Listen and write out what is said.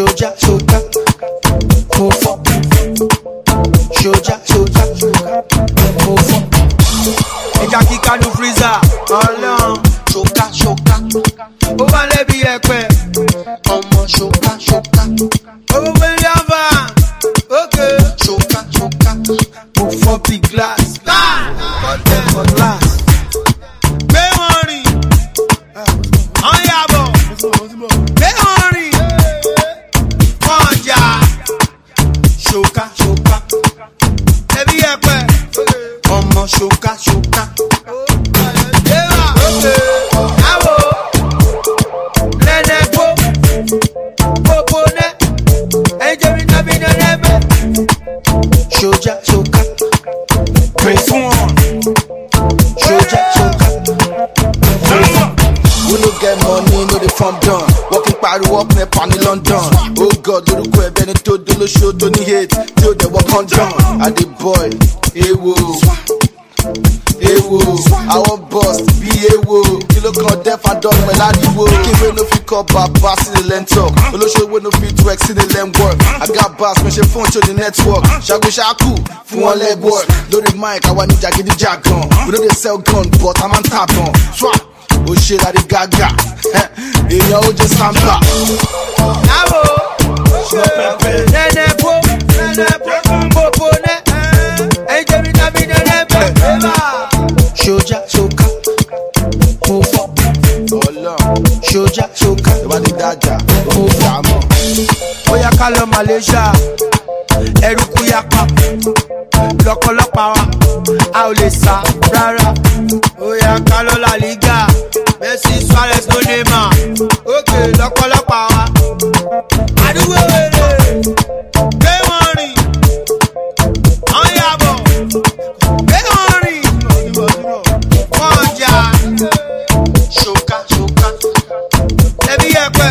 Ṣojà ṣoka, mo fọ́. Ṣojà ṣoka, mo fọ́. Ẹja kíkà nu freezer. Ọlọ́run. Ṣoka ṣoka, Ó lẹ́bi ẹ̀pẹ̀. ọmọ ṣoka ṣoka, Owó million van. Ókè. ṣoka ṣoka, Mo fọ́ big glass. Kọ́tẹ́ for ọmọ. Yéwà. Yàwó. Nẹ́nẹ́ gbó. Kókó nẹ́. Ẹ̀jẹ̀ mi tàbí nẹ́nẹ́ mẹ́. Ṣojà ṣoka, Phase one, ṣojà ṣoka. We no get money, no dey form done. Working pariwo up nepa ní London. Oh God, lórúkọ ẹbẹ ni tó dolóṣó tó ní hate tí ó dẹ̀ wọ condom. Adé boy, ewo, Ewo, àwọn bust bí ewo. Kìló kan dẹ́fà dọ́gbẹ̀ láriwo. Kíwé ló fi kọ́ bàbá sílẹ̀ lẹ́ńtọ̀. Olóṣèwé ló fi twerk sílẹ̀ lẹ́ńwọ̀k. Àga bass mo ṣe fún òṣèlú network. Ṣàgùṣàkù fún wọn lẹ́gbọ̀k. Lórí mic àwa ní jàgídíjàgan. We no dey sell gun but a máa ń tàbọ̀n. Tra ó ṣe láti gàgà. Èèyàn ó jẹ sàǹpà. Àwọ̀ ṣe pẹ̀pẹ̀. Nẹ́nẹ́ bó, nẹ́nẹ́ bó, bó. Abuja ṣokan ìwà ní dájà ó fà mọ́. Ó yá ká lọ Malaysia ẹrú kú yapa lọ́pọ̀lọpọ̀ wa a ò lè sá rárá. Ó yá ká lọ La Liga Messi Suarez ló dé mà. Ókè lọ́pọ̀. ẹbí ẹ̀pẹ̀.